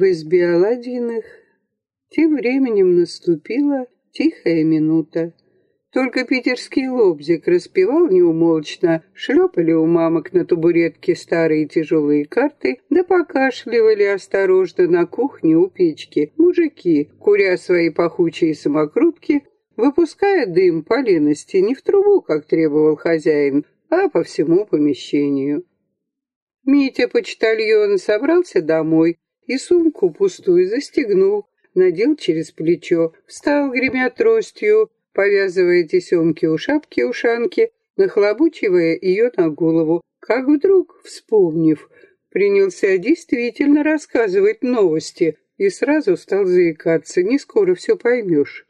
В избе Аладдиных тем временем наступила тихая минута. Только питерский лобзик распевал неумолчно, шлепали у мамок на табуретке старые тяжелые карты, да покашливали осторожно на кухне у печки мужики, куря свои пахучие самокрутки, выпуская дым по лености не в трубу, как требовал хозяин, а по всему помещению. Митя-почтальон собрался домой и сумку пустую застегнул, надел через плечо, встал, гремя тростью, повязывая тесемки у шапки-ушанки, нахлобучивая ее на голову, как вдруг, вспомнив, принялся действительно рассказывать новости и сразу стал заикаться, не скоро все поймешь.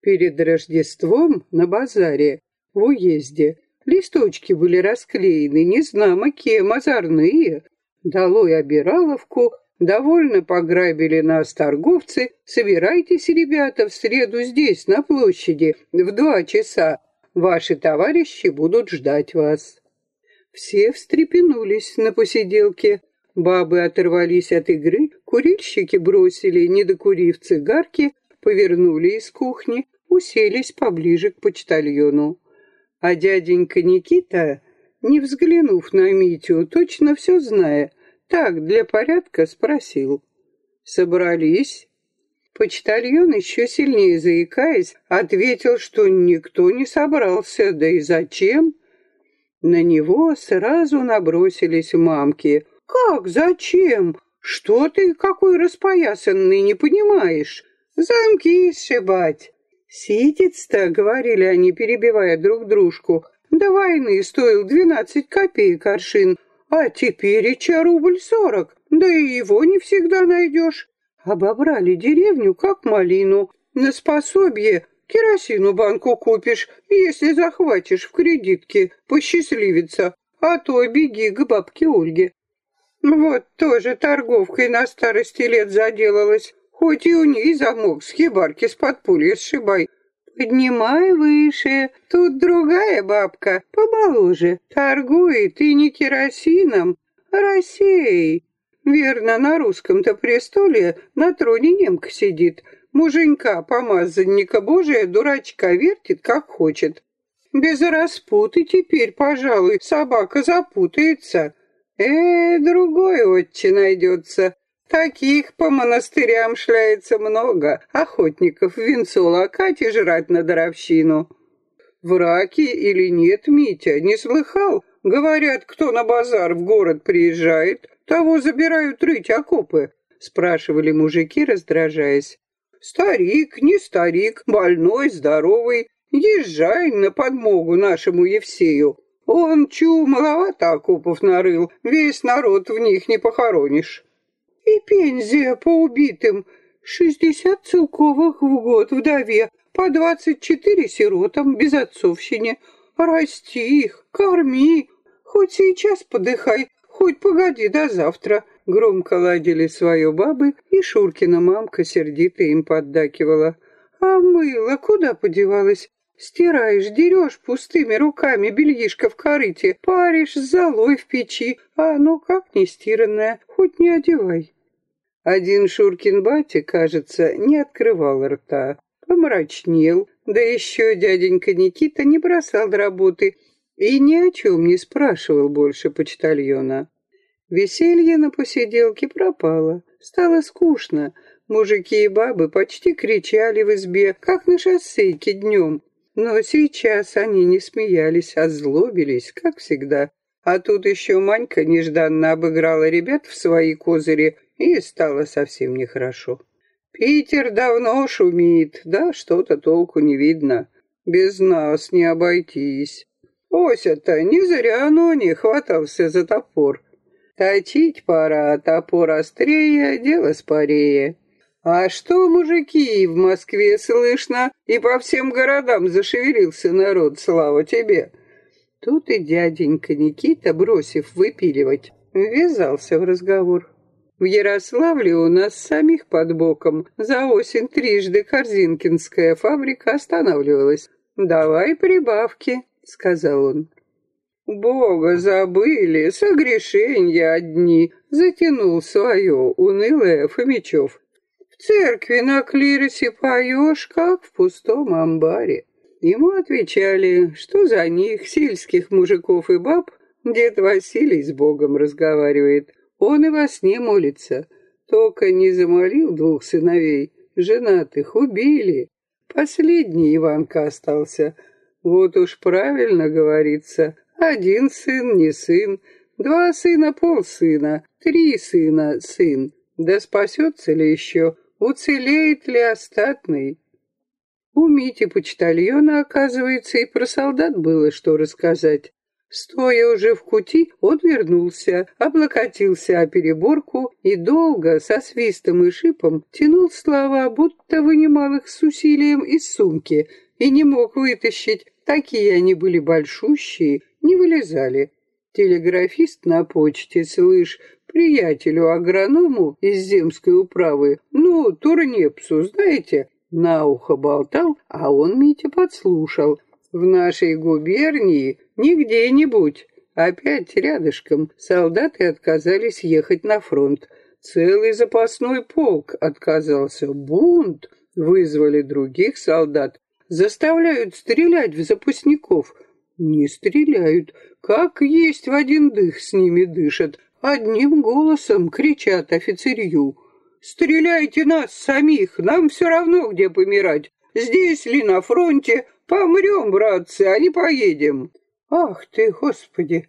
Перед Рождеством на базаре, в уезде, листочки были расклеены, не знамо кем, озорные. Долой обираловку, Довольно пограбили нас торговцы. Собирайтесь, ребята, в среду здесь, на площади, в два часа. Ваши товарищи будут ждать вас. Все встрепенулись на посиделке. Бабы оторвались от игры, курильщики бросили, не докурив цигарки, повернули из кухни, уселись поближе к почтальону. А дяденька Никита, не взглянув на Митю, точно все зная, так, для порядка спросил. Собрались? Почтальон, еще сильнее заикаясь, ответил, что никто не собрался, да и зачем? На него сразу набросились мамки. «Как? Зачем? Что ты, какой распоясанный, не понимаешь? Замки сшибать!» «Ситец-то», — говорили они, перебивая друг дружку, — «до войны стоил двенадцать копеек аршин, а теперь и рубль сорок, да и его не всегда найдешь. Обобрали деревню, как малину. На способие керосину банку купишь, если захватишь в кредитке, посчастливится, а то беги к бабке Ольге. Вот тоже торговкой на старости лет заделалась, хоть и у ней замок с хибарки с подполья сшибай. Поднимай выше, тут другая бабка, помоложе, торгует и не керосином, а Россией. Верно, на русском-то престоле на троне немка сидит, муженька, помазанника Божия, дурачка вертит, как хочет. Без распуты теперь, пожалуй, собака запутается. Э, другой отче найдется, Таких по монастырям шляется много, охотников венцо лакать и жрать на даровщину. Враки или нет, Митя, не слыхал? Говорят, кто на базар в город приезжает, того забирают рыть окопы, спрашивали мужики, раздражаясь. Старик, не старик, больной, здоровый, езжай на подмогу нашему Евсею. Он, чу, маловато окопов нарыл, весь народ в них не похоронишь. И пензия по убитым. Шестьдесят целковых в год вдове, по двадцать четыре сиротам, без отцовщине. Расти их, корми. Хоть сейчас подыхай, хоть погоди до завтра. Громко ладили свое бабы, и Шуркина мамка сердито им поддакивала. А мыло куда подевалось? Стираешь, дерешь пустыми руками бельишко в корыте, паришь золой в печи, а оно как не стиранное, хоть не одевай. Один Шуркин батя, кажется, не открывал рта, помрачнел, да еще дяденька Никита не бросал работы и ни о чем не спрашивал больше почтальона. Веселье на посиделке пропало, стало скучно. Мужики и бабы почти кричали в избе, как на шоссейке днем. Но сейчас они не смеялись, а злобились, как всегда. А тут еще Манька нежданно обыграла ребят в свои козыри и стало совсем нехорошо. Питер давно шумит, да что-то толку не видно. Без нас не обойтись. Ося-то не зря но не хватался за топор. Точить пора, топор острее, дело спорее. А что, мужики, в Москве слышно, и по всем городам зашевелился народ, слава тебе. Тут и дяденька Никита, бросив выпиливать, ввязался в разговор. В Ярославле у нас самих под боком за осень трижды Корзинкинская фабрика останавливалась. «Давай прибавки», — сказал он. Бога забыли, согрешенья одни, затянул свое унылое Фомичев. В церкви на клиросе поешь, как в пустом амбаре. Ему отвечали, что за них, сельских мужиков и баб, дед Василий с Богом разговаривает. Он и во сне молится. Только не замолил двух сыновей, женатых убили. Последний Иванка остался. Вот уж правильно говорится, один сын не сын, два сына полсына, три сына сын. Да спасется ли еще, уцелеет ли остатный? У Мити почтальона, оказывается, и про солдат было что рассказать. Стоя уже в кути, он вернулся, облокотился о переборку и долго, со свистом и шипом, тянул слова, будто вынимал их с усилием из сумки, и не мог вытащить. Такие они были большущие, не вылезали. Телеграфист на почте, слышь, приятелю-агроному из земской управы, ну, Турнепсу, знаете, на ухо болтал, а он Митя подслушал. В нашей губернии не где-нибудь, опять рядышком, солдаты отказались ехать на фронт. Целый запасной полк отказался. Бунт. Вызвали других солдат. Заставляют стрелять в запасников. Не стреляют. Как есть в один дых с ними дышат. Одним голосом кричат офицерью. Стреляйте нас самих, нам все равно, где помирать. Здесь ли на фронте, помрем, братцы, а не поедем. Ах ты, Господи,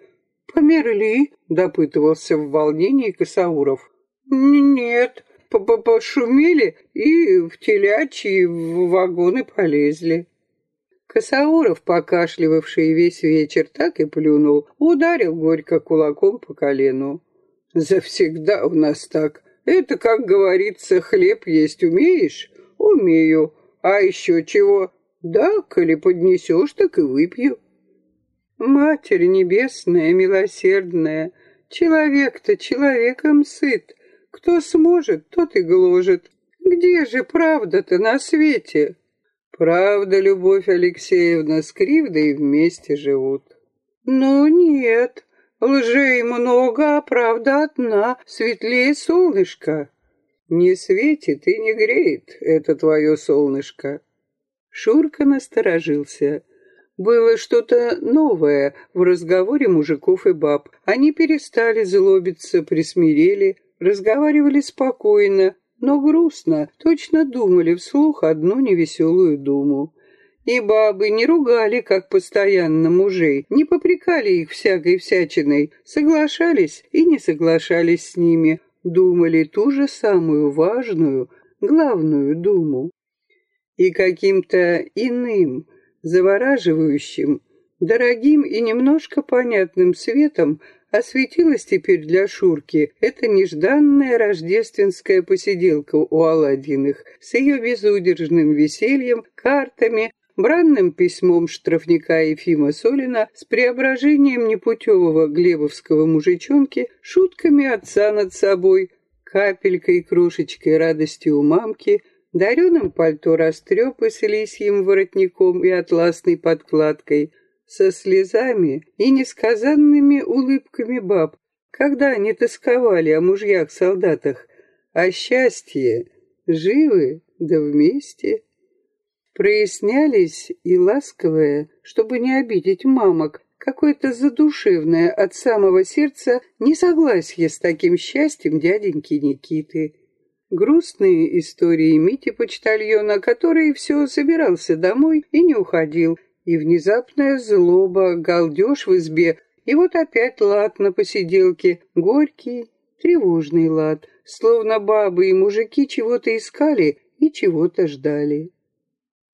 померли, допытывался в волнении Косауров. Нет, п -п пошумели и в телячьи в вагоны полезли. Косауров, покашливавший весь вечер, так и плюнул, ударил горько кулаком по колену. «Завсегда у нас так. Это, как говорится, хлеб есть умеешь? Умею. А еще чего? Да, коли поднесешь, так и выпью. Матерь небесная, милосердная, человек-то человеком сыт. Кто сможет, тот и гложет. Где же правда-то на свете? Правда, Любовь Алексеевна, с кривдой вместе живут. Но нет, Лжей много, а правда одна, светлее солнышка. Не светит и не греет это твое солнышко. Шурка насторожился. Было что-то новое в разговоре мужиков и баб. Они перестали злобиться, присмирели, разговаривали спокойно, но грустно, точно думали вслух одну невеселую думу. И бабы не ругали, как постоянно мужей, не попрекали их всякой всячиной, соглашались и не соглашались с ними, думали ту же самую важную, главную думу. И каким-то иным, завораживающим, дорогим и немножко понятным светом осветилась теперь для Шурки эта нежданная рождественская посиделка у Аладдиных с ее безудержным весельем, картами, бранным письмом штрафника Ефима Солина с преображением непутевого глебовского мужичонки, шутками отца над собой, капелькой крошечкой радости у мамки, дареным пальто растрепы с лисьим воротником и атласной подкладкой, со слезами и несказанными улыбками баб, когда они тосковали о мужьях-солдатах, о счастье, живы да вместе. Прояснялись и ласковое, чтобы не обидеть мамок, какое-то задушевное от самого сердца несогласие с таким счастьем дяденьки Никиты. Грустные истории Мити почтальона, который все собирался домой и не уходил, и внезапная злоба, галдеж в избе, и вот опять лад на посиделке, горький, тревожный лад, словно бабы и мужики чего-то искали и чего-то ждали.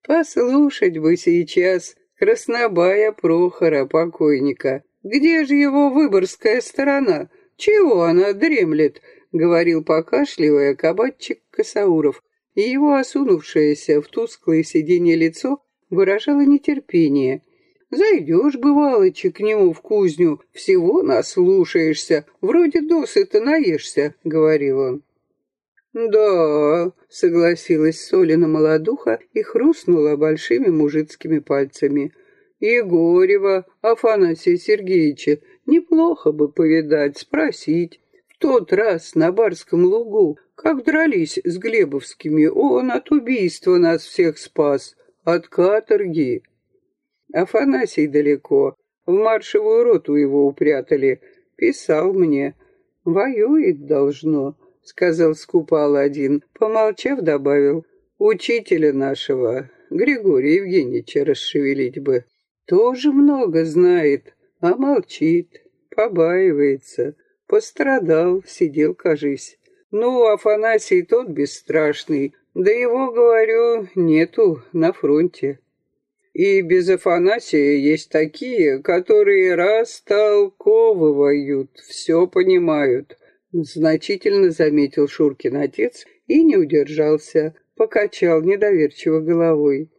Послушать бы сейчас краснобая Прохора, покойника. Где же его выборская сторона? Чего она дремлет? Говорил, покашливая, кабатчик Косауров, и его осунувшееся в тусклое сиденье лицо выражало нетерпение. Зайдешь, бывалычи, к нему в кузню, всего наслушаешься, вроде досыта наешься, — говорил он. «Да», — согласилась Солина молодуха и хрустнула большими мужицкими пальцами. Егорева, Афанасия Сергеевича, неплохо бы повидать, спросить. Тот раз на Барском лугу, как дрались с Глебовскими, он от убийства нас всех спас, от каторги. Афанасий далеко, в маршевую роту его упрятали. Писал мне. Воюет должно, сказал скупо Аладдин. Помолчав, добавил. Учителя нашего, Григория Евгеньевича, расшевелить бы. Тоже много знает, а молчит, побаивается. Пострадал, сидел, кажись. Ну, Афанасий тот бесстрашный, да его, говорю, нету на фронте. И без Афанасия есть такие, которые растолковывают, все понимают. Значительно заметил Шуркин отец и не удержался, покачал недоверчиво головой.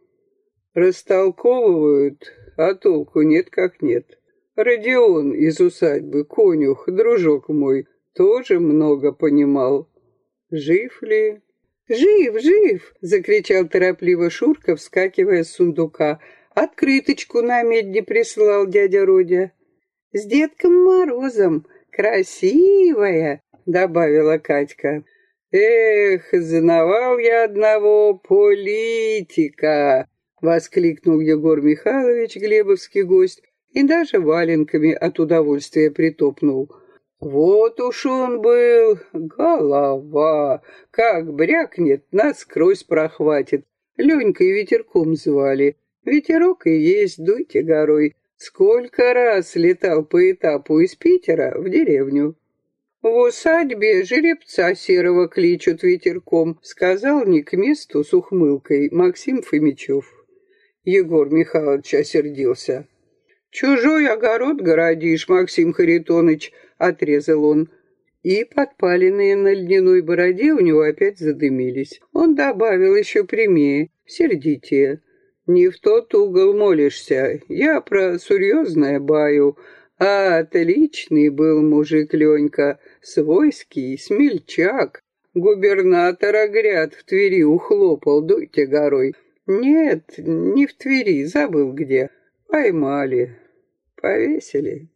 Растолковывают, а толку нет как нет. Родион из усадьбы, конюх, дружок мой, тоже много понимал. Жив ли? «Жив, жив!» — закричал торопливо Шурка, вскакивая с сундука. «Открыточку на медне прислал дядя Родя». «С Дедком Морозом! Красивая!» — добавила Катька. «Эх, знавал я одного политика!» — воскликнул Егор Михайлович, глебовский гость, и даже валенками от удовольствия притопнул. Вот уж он был, голова, как брякнет, насквозь прохватит. Ленькой ветерком звали. Ветерок и есть, дуйте горой. Сколько раз летал по этапу из Питера в деревню. В усадьбе жеребца серого кличут ветерком, сказал не к месту с ухмылкой Максим Фомичев. Егор Михайлович осердился. «Чужой огород городишь, Максим Харитоныч», — отрезал он. И подпаленные на льняной бороде у него опять задымились. Он добавил еще прямее, сердитее. «Не в тот угол молишься, я про серьезное баю, а отличный был мужик Ленька, свойский, смельчак. Губернатора гряд в Твери ухлопал, дуйте горой. Нет, не в Твери, забыл где. Поймали, повесили.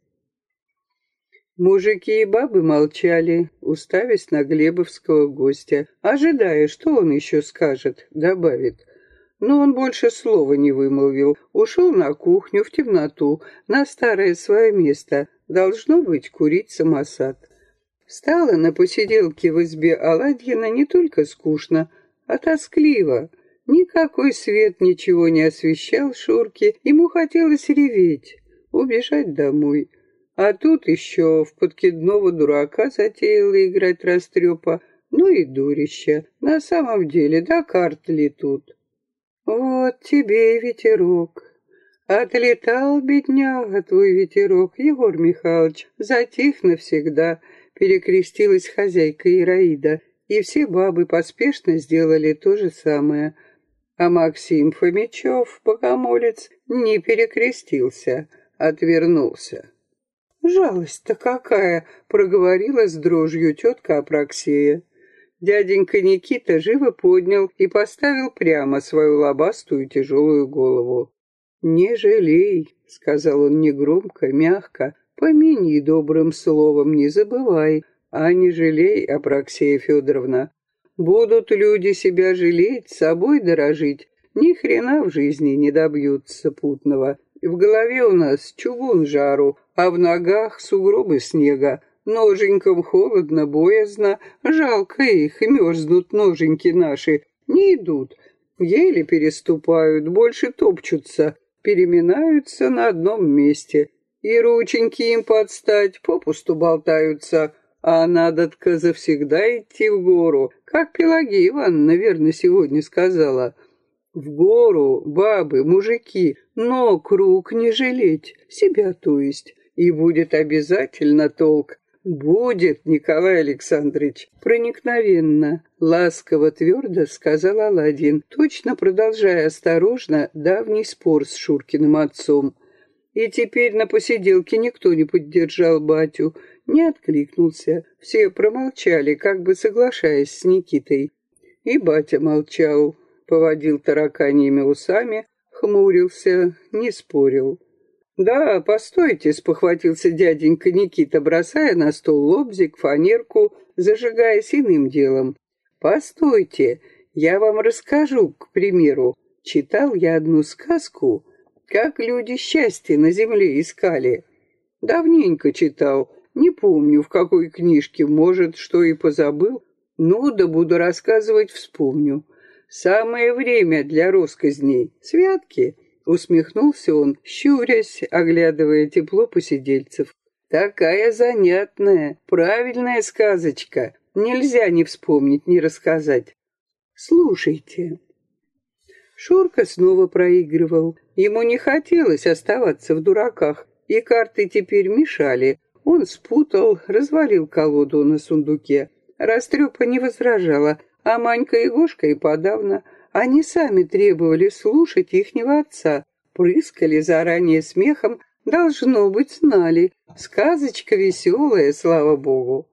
Мужики и бабы молчали, уставясь на глебовского гостя, ожидая, что он еще скажет, добавит. Но он больше слова не вымолвил, ушел на кухню в темноту, на старое свое место, должно быть, курить самосад. Стало на посиделке в избе Аладьина не только скучно, а тоскливо — Никакой свет ничего не освещал Шурке, ему хотелось реветь, убежать домой. А тут еще в подкидного дурака затеяла играть растрепа, ну и дурища. На самом деле, да карт ли тут? Вот тебе и ветерок. Отлетал, бедняга, твой ветерок, Егор Михайлович, затих навсегда, перекрестилась хозяйка Ираида, и все бабы поспешно сделали то же самое — а Максим Фомичев, богомолец, не перекрестился, отвернулся. «Жалость-то какая!» — проговорила с дрожью тетка Апраксея. Дяденька Никита живо поднял и поставил прямо свою лобастую тяжелую голову. «Не жалей», — сказал он негромко, мягко, — «помяни добрым словом, не забывай, а не жалей, Апраксея Федоровна, Будут люди себя жалеть, собой дорожить, ни хрена в жизни не добьются путного. В голове у нас чугун жару, а в ногах сугробы снега. Ноженькам холодно, боязно, жалко их, мерзнут ноженьки наши, не идут. Еле переступают, больше топчутся, переминаются на одном месте. И рученьки им подстать, попусту болтаются, а надо-тка завсегда идти в гору, как Пелагея Ивановна, наверное, сегодня сказала. В гору, бабы, мужики, но круг не жалеть, себя то есть. И будет обязательно толк. Будет, Николай Александрович, проникновенно, ласково, твердо сказал Аладдин, точно продолжая осторожно давний спор с Шуркиным отцом. И теперь на посиделке никто не поддержал батю, не откликнулся. Все промолчали, как бы соглашаясь с Никитой. И батя молчал, поводил тараканьими усами, хмурился, не спорил. «Да, постойте», — спохватился дяденька Никита, бросая на стол лобзик, фанерку, зажигаясь иным делом. «Постойте, я вам расскажу, к примеру. Читал я одну сказку, как люди счастье на земле искали. Давненько читал, не помню, в какой книжке, может, что и позабыл. Ну, да буду рассказывать, вспомню. Самое время для росказней. Святки!» Усмехнулся он, щурясь, оглядывая тепло посидельцев. Такая занятная, правильная сказочка. Нельзя не вспомнить, не рассказать. Слушайте. Шурка снова проигрывал. Ему не хотелось оставаться в дураках, и карты теперь мешали. Он спутал, развалил колоду на сундуке. Растрепа не возражала, а Манька и Гошка и подавно. Они сами требовали слушать ихнего отца, прыскали заранее смехом, должно быть, знали. Сказочка веселая, слава богу.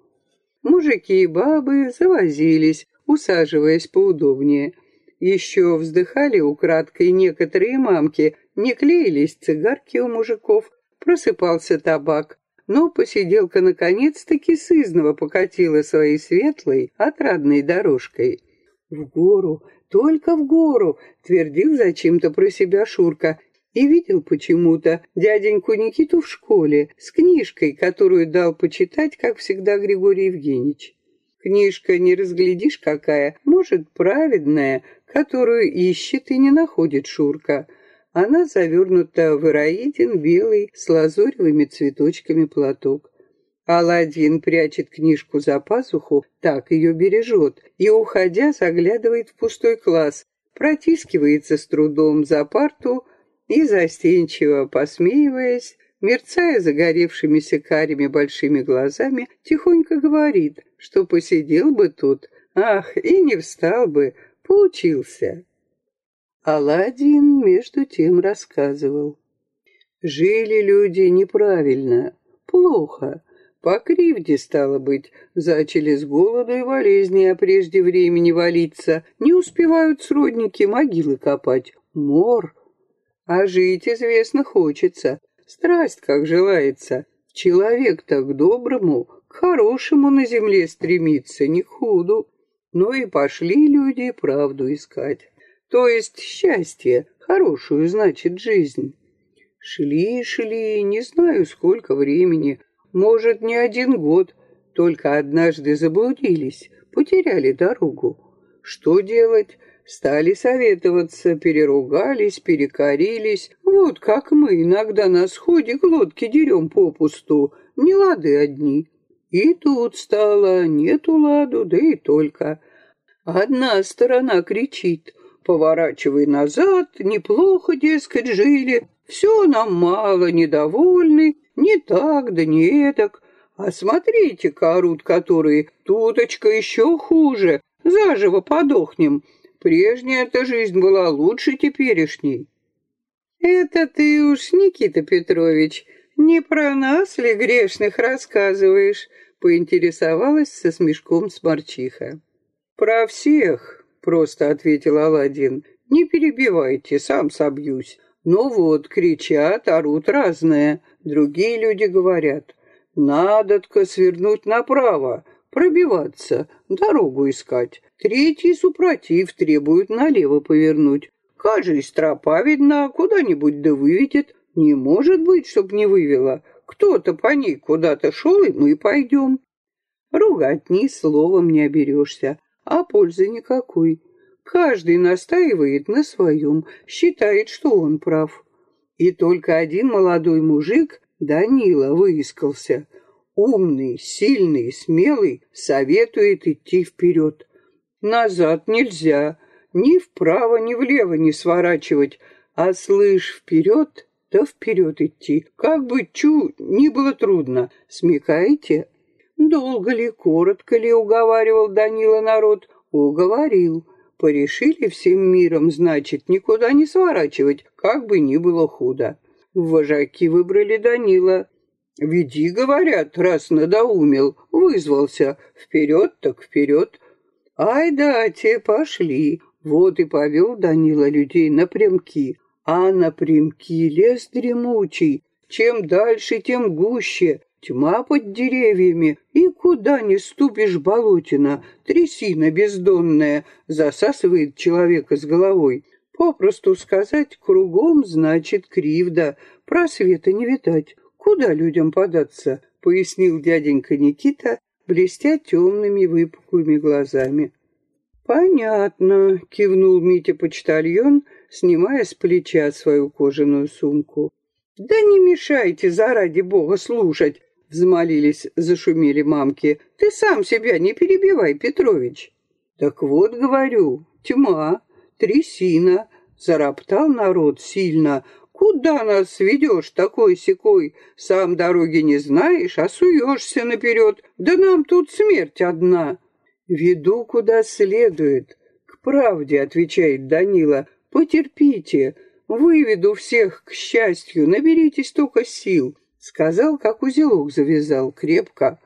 Мужики и бабы завозились, усаживаясь поудобнее. Еще вздыхали украдкой некоторые мамки, не клеились цигарки у мужиков, просыпался табак. Но посиделка наконец-таки сызново покатила своей светлой, отрадной дорожкой. В гору только в гору, твердил зачем-то про себя Шурка. И видел почему-то дяденьку Никиту в школе с книжкой, которую дал почитать, как всегда, Григорий Евгеньевич. Книжка не разглядишь какая, может, праведная, которую ищет и не находит Шурка. Она завернута в ираидин белый с лазоревыми цветочками платок. Аладдин прячет книжку за пазуху, так ее бережет, и, уходя, заглядывает в пустой класс, протискивается с трудом за парту и, застенчиво посмеиваясь, мерцая загоревшимися карими большими глазами, тихонько говорит, что посидел бы тут, ах, и не встал бы, поучился. Аладдин между тем рассказывал. Жили люди неправильно, плохо, по кривде, стало быть, зачали с голоду и болезни, а прежде времени валиться. Не успевают сродники могилы копать. Мор. А жить, известно, хочется. Страсть, как желается. Человек так к доброму, к хорошему на земле стремится, не к худу. Но и пошли люди правду искать. То есть счастье, хорошую, значит, жизнь. Шли, шли, не знаю, сколько времени, может, не один год, только однажды заблудились, потеряли дорогу. Что делать? Стали советоваться, переругались, перекорились. Вот как мы иногда на сходе глотки дерем попусту, не лады одни. И тут стало, нету ладу, да и только. Одна сторона кричит, поворачивай назад, неплохо, дескать, жили, все нам мало, недовольны, не так, да не эдак. А смотрите-ка, орут которые, туточка еще хуже, заживо подохнем. Прежняя-то жизнь была лучше теперешней. Это ты уж, Никита Петрович, не про нас ли грешных рассказываешь? Поинтересовалась со смешком сморчиха. Про всех, просто ответил Аладдин. Не перебивайте, сам собьюсь. Ну вот, кричат, орут разное. Другие люди говорят, надо-ка свернуть направо, пробиваться, дорогу искать. Третий, супротив, требует налево повернуть. Кажись, тропа видна, куда-нибудь да выведет. Не может быть, чтоб не вывела. Кто-то по ней куда-то шел, и мы пойдем. Ругать ни словом не оберешься, а пользы никакой. Каждый настаивает на своем, считает, что он прав. И только один молодой мужик, Данила, выискался. Умный, сильный, смелый, советует идти вперед. Назад нельзя, ни вправо, ни влево не сворачивать, а слышь вперед, да вперед идти. Как бы чу, не было трудно. Смекаете? Долго ли, коротко ли, уговаривал Данила народ? Уговорил. Порешили всем миром, значит, никуда не сворачивать, как бы ни было худо. Вожаки выбрали Данила. «Веди, — говорят, — раз надоумел, вызвался. Вперед так вперед». Ай да, те пошли. Вот и повел Данила людей напрямки. а напрямки лес дремучий, чем дальше, тем гуще, тьма под деревьями, и куда ни ступишь болотина, трясина бездонная, засасывает человека с головой. Попросту сказать, кругом значит кривда, просвета не видать. Куда людям податься, пояснил дяденька Никита, блестя темными выпуклыми глазами. «Понятно», — кивнул Митя-почтальон, снимая с плеча свою кожаную сумку. «Да не мешайте, заради бога, слушать!» — взмолились, зашумели мамки. «Ты сам себя не перебивай, Петрович!» «Так вот, говорю, тьма, трясина!» — зароптал народ сильно. «Куда нас ведешь такой-сякой? Сам дороги не знаешь, а суешься наперед. Да нам тут смерть одна!» «Веду куда следует. К правде», — отвечает Данила. «Потерпите, выведу всех к счастью, наберитесь только сил», — сказал, как узелок завязал, крепко.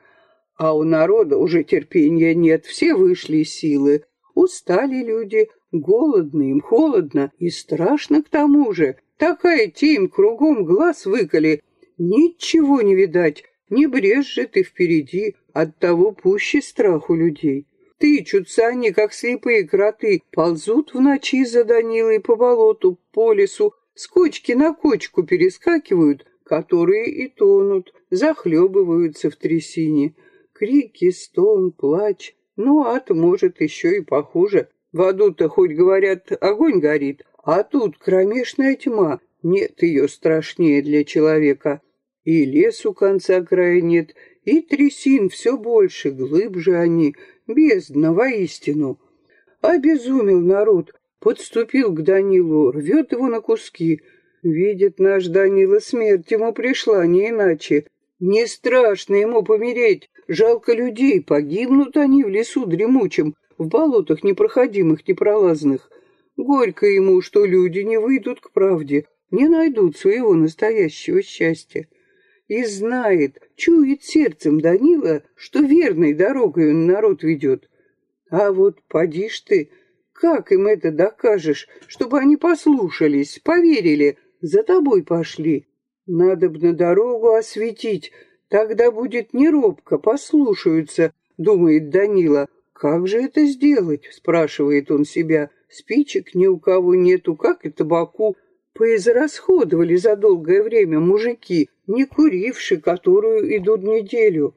А у народа уже терпения нет, все вышли силы. Устали люди, голодно им, холодно и страшно к тому же. Такая тень, кругом глаз выколи, ничего не видать, не брежет и впереди, оттого пуще страх у людей. Тычутся они, как слепые кроты, ползут в ночи за Данилой по болоту, по лесу, с кочки на кочку перескакивают, которые и тонут, захлебываются в трясине. Крики, стон, плач. Ну, ад может еще и похуже. В аду-то хоть говорят, огонь горит, а тут кромешная тьма. Нет ее страшнее для человека. И лесу конца края нет, и трясин все больше, глыбже они, Бездна, воистину. Обезумел народ, подступил к Данилу, рвет его на куски. Видит наш Данила смерть, ему пришла не иначе. Не страшно ему помереть, жалко людей, погибнут они в лесу дремучем, в болотах непроходимых, непролазных. Горько ему, что люди не выйдут к правде, не найдут своего настоящего счастья и знает, чует сердцем Данила, что верной дорогой он народ ведет. А вот поди ты, как им это докажешь, чтобы они послушались, поверили, за тобой пошли? Надо б на дорогу осветить, тогда будет не робко, послушаются, думает Данила. Как же это сделать, спрашивает он себя. Спичек ни у кого нету, как и табаку. Поизрасходовали за долгое время мужики, не куривши, которую идут неделю.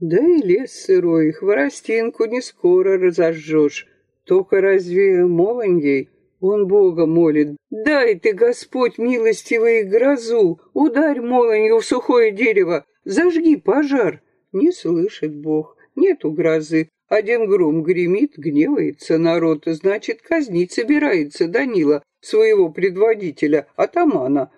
Да и лес сырой, хворостинку не скоро разожжешь. Только разве молоньей? Он Бога молит. Дай ты, Господь, милостивый, грозу, ударь молонью в сухое дерево, зажги пожар. Не слышит Бог, нету грозы. Один гром гремит, гневается народ, значит, казнить собирается Данила, своего предводителя, атамана.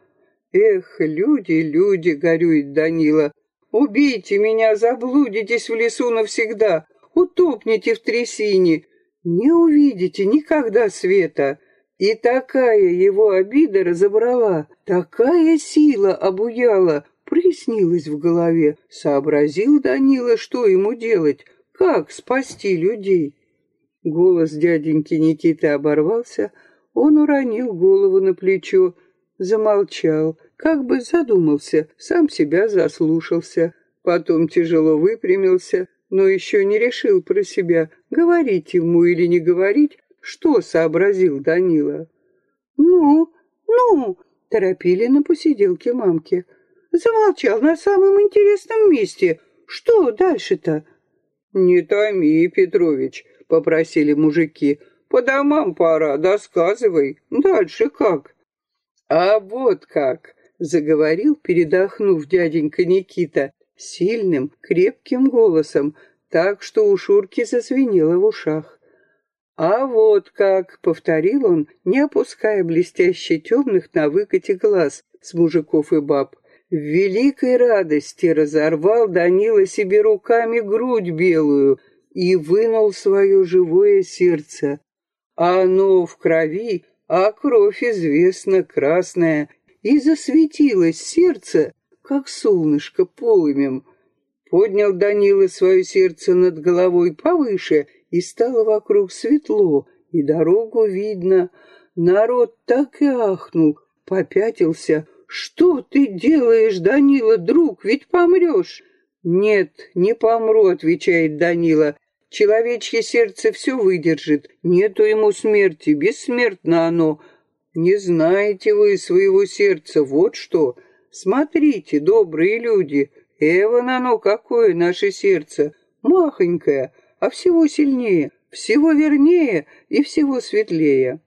Эх, люди, люди, горюет Данила, убейте меня, заблудитесь в лесу навсегда, утопните в трясине, не увидите никогда света. И такая его обида разобрала, такая сила обуяла, приснилась в голове. Сообразил Данила, что ему делать, как спасти людей. Голос дяденьки Никиты оборвался, он уронил голову на плечо, замолчал, как бы задумался, сам себя заслушался. Потом тяжело выпрямился, но еще не решил про себя, говорить ему или не говорить, что сообразил Данила. «Ну, ну!» — торопили на посиделке мамки. «Замолчал на самом интересном месте. Что дальше-то?» «Не томи, Петрович», — попросили мужики. «По домам пора, досказывай. Дальше как?» «А вот как!» — заговорил, передохнув дяденька Никита, сильным, крепким голосом, так что у Шурки зазвенело в ушах. «А вот как!» — повторил он, не опуская блестяще темных на выкате глаз с мужиков и баб. В великой радости разорвал Данила себе руками грудь белую и вынул свое живое сердце. А оно в крови а кровь известна красная, и засветилось сердце, как солнышко полымем. Поднял Данила свое сердце над головой повыше, и стало вокруг светло, и дорогу видно. Народ так и ахнул, попятился. «Что ты делаешь, Данила, друг? Ведь помрешь!» «Нет, не помру», — отвечает Данила. «Человечье сердце все выдержит. Нету ему смерти, бессмертно оно. Не знаете вы своего сердца, вот что. Смотрите, добрые люди, Эван оно какое наше сердце, махонькое, а всего сильнее, всего вернее и всего светлее».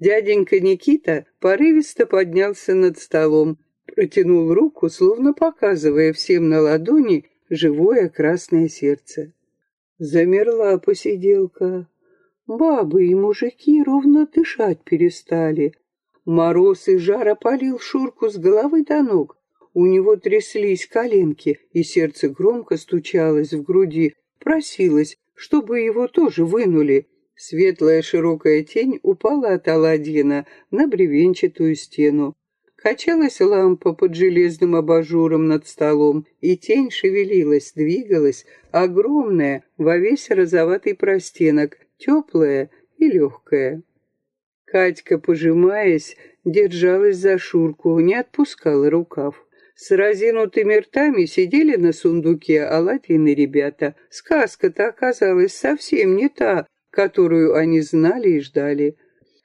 Дяденька Никита порывисто поднялся над столом, протянул руку, словно показывая всем на ладони живое красное сердце. Замерла посиделка. Бабы и мужики ровно дышать перестали. Мороз и жар опалил Шурку с головы до ног. У него тряслись коленки, и сердце громко стучалось в груди, просилось, чтобы его тоже вынули. Светлая широкая тень упала от Аладдина на бревенчатую стену. Качалась лампа под железным абажуром над столом, и тень шевелилась, двигалась, огромная, во весь розоватый простенок, теплая и легкая. Катька, пожимаясь, держалась за Шурку, не отпускала рукав. С разинутыми ртами сидели на сундуке Аладдин ребята. Сказка-то оказалась совсем не та, которую они знали и ждали.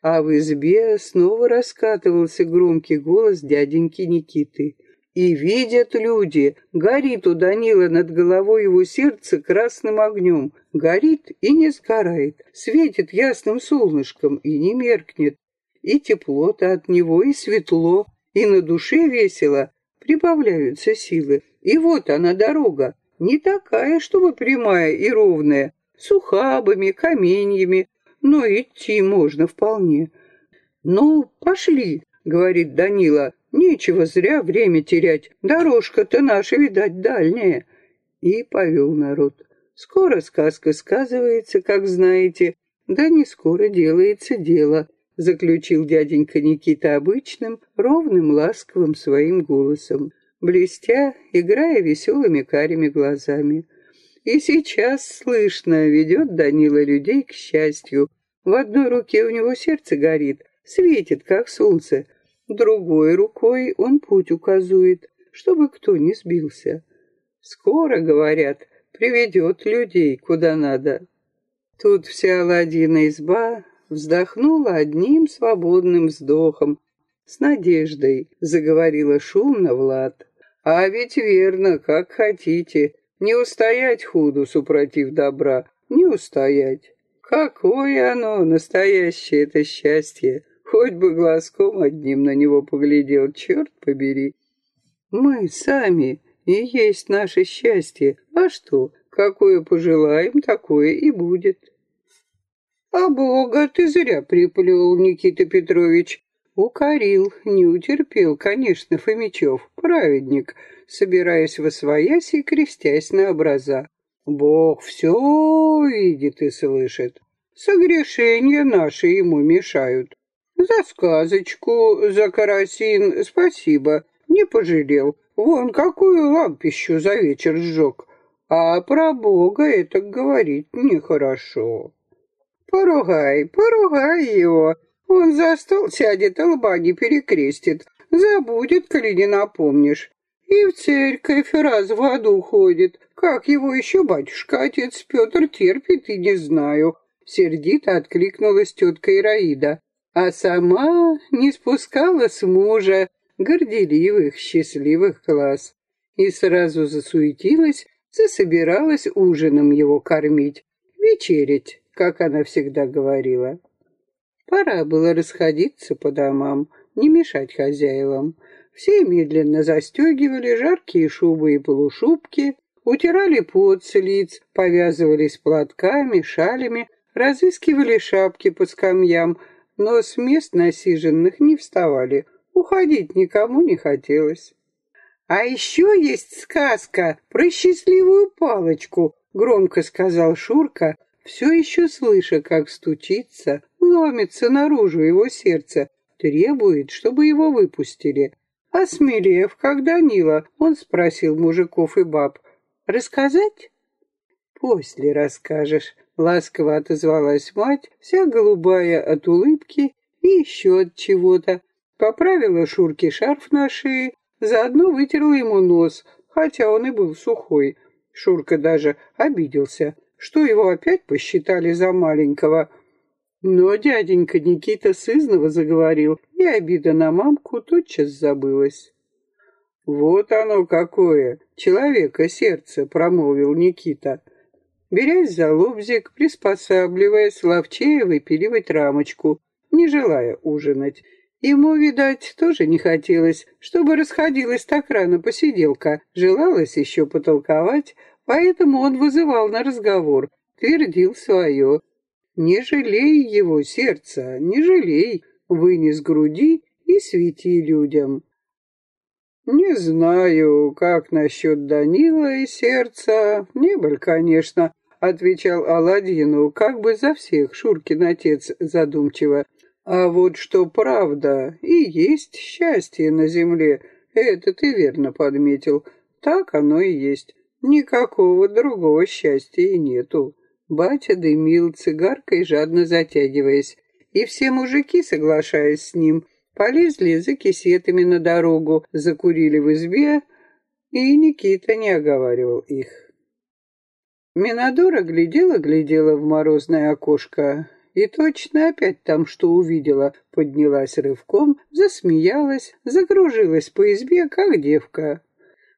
А в избе снова раскатывался громкий голос дяденьки Никиты. И видят люди, горит у Данила над головой его сердце красным огнем, горит и не сгорает, светит ясным солнышком и не меркнет. И тепло-то от него, и светло, и на душе весело, прибавляются силы. И вот она дорога, не такая, чтобы прямая и ровная, с ухабами, каменьями, но идти можно вполне. «Ну, пошли», — говорит Данила, — «нечего зря время терять, дорожка-то наша, видать, дальняя». И повел народ. Скоро сказка сказывается, как знаете, да не скоро делается дело, заключил дяденька Никита обычным, ровным, ласковым своим голосом, блестя, играя веселыми карими глазами. И сейчас слышно, ведет Данила людей к счастью. В одной руке у него сердце горит, светит, как солнце. Другой рукой он путь указует, чтобы кто не сбился. Скоро, говорят, приведет людей куда надо. Тут вся ладьина изба вздохнула одним свободным вздохом, с надеждой заговорила шумно Влад. А ведь верно, как хотите, не устоять худу, супротив добра, не устоять. Какое оно, настоящее это счастье! Хоть бы глазком одним на него поглядел, черт побери. Мы сами и есть наше счастье. А что, какое пожелаем, такое и будет. А Бога ты зря приплел, Никита Петрович. Укорил, не утерпел, конечно, Фомичев, праведник, собираясь во своясь и крестясь на образа. Бог все видит и слышит. Согрешения наши ему мешают. За сказочку, за карасин спасибо, не пожалел. Вон какую лампищу за вечер сжег. А про Бога это говорить нехорошо. Поругай, поругай его, он за стол сядет, лба не перекрестит. Забудет, коли не напомнишь. И в церковь раз в году ходит. Как его еще батюшка, отец Петр, терпит, и не знаю. Сердито откликнулась тетка Ираида. А сама не спускала с мужа горделивых, счастливых глаз. И сразу засуетилась, засобиралась ужином его кормить, вечерить, как она всегда говорила. Пора было расходиться по домам, не мешать хозяевам. Все медленно застегивали жаркие шубы и полушубки, утирали пот с лиц, повязывались платками, шалями, разыскивали шапки по скамьям, но с мест насиженных не вставали. Уходить никому не хотелось. «А еще есть сказка про счастливую палочку», — громко сказал Шурка, все еще слыша, как стучится, ломится наружу его сердце, требует, чтобы его выпустили. Осмелев, как Данила, он спросил мужиков и баб, «Рассказать?» «После расскажешь», — ласково отозвалась мать, вся голубая от улыбки и еще от чего-то. поправила Шурке шарф на шее, заодно вытерла ему нос, хотя он и был сухой. Шурка даже обиделся, что его опять посчитали за маленького. Но дяденька Никита сызнова заговорил, и обида на мамку тотчас забылась. «Вот оно какое! Человека сердце!» — промолвил Никита. Берясь за лобзик, приспосабливаясь, ловчее выпиливать рамочку, не желая ужинать. Ему, видать, тоже не хотелось, чтобы расходилась так рано посиделка. Желалось еще потолковать, поэтому он вызывал на разговор, твердил свое. «Не жалей его сердца, не жалей, вынес груди и свети людям». «Не знаю, как насчет Данила и сердца. Небыль, конечно», — отвечал Аладдину, как бы за всех, Шуркин отец задумчиво. А вот что правда, и есть счастье на земле, это ты верно подметил. Так оно и есть. Никакого другого счастья и нету. Батя дымил цигаркой, жадно затягиваясь. И все мужики, соглашаясь с ним, полезли за кисетами на дорогу, закурили в избе, и Никита не оговаривал их. Минадора глядела-глядела в морозное окошко и точно опять там что увидела, поднялась рывком, засмеялась, закружилась по избе, как девка.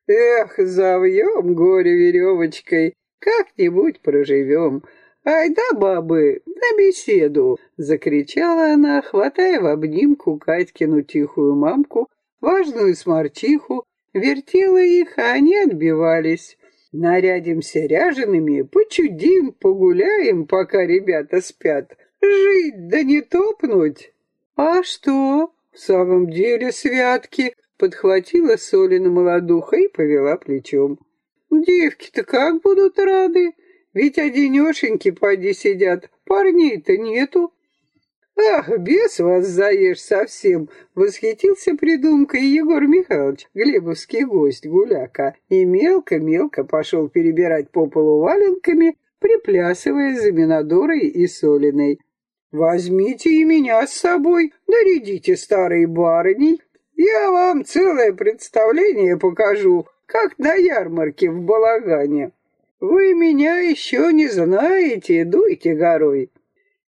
«Эх, завьем горе веревочкой, как-нибудь проживем. Ай да, бабы, на беседу!» — закричала она, хватая в обнимку Катькину тихую мамку, важную сморчиху, вертела их, а они отбивались. Нарядимся ряжеными, почудим, погуляем, пока ребята спят. Жить да не топнуть. А что? В самом деле святки, подхватила Солина молодуха и повела плечом. Девки-то как будут рады? Ведь одинешеньки поди сидят, парней-то нету. «Ах, бес вас заешь совсем!» — восхитился придумкой Егор Михайлович, глебовский гость гуляка, и мелко-мелко пошел перебирать по полу валенками, приплясывая за Минодорой и Солиной. Возьмите и меня с собой, нарядите старой барыней. Я вам целое представление покажу, как на ярмарке в балагане. Вы меня еще не знаете, дуйте горой.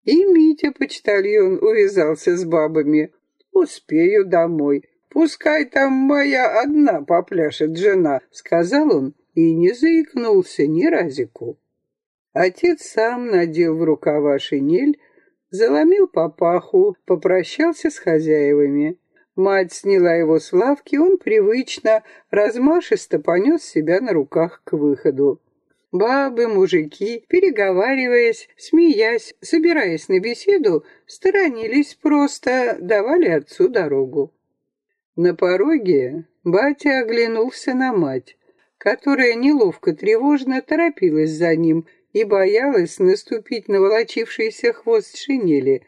И Митя, почтальон, увязался с бабами. Успею домой. Пускай там моя одна попляшет жена, сказал он и не заикнулся ни разику. Отец сам надел в рукава шинель, заломил папаху, попрощался с хозяевами. Мать сняла его с лавки, он привычно, размашисто понес себя на руках к выходу. Бабы, мужики, переговариваясь, смеясь, собираясь на беседу, сторонились просто, давали отцу дорогу. На пороге батя оглянулся на мать, которая неловко тревожно торопилась за ним, и боялась наступить на волочившийся хвост шинели.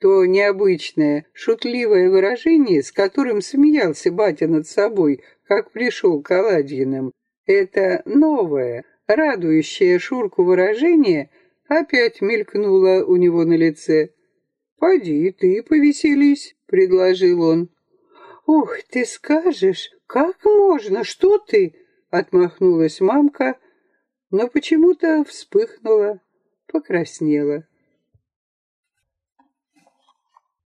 То необычное, шутливое выражение, с которым смеялся батя над собой, как пришел к Аладьиным, это новое, радующее Шурку выражение опять мелькнуло у него на лице. «Поди, ты повеселись», — предложил он. «Ух, ты скажешь, как можно, что ты?» — отмахнулась мамка, — но почему-то вспыхнула, покраснела.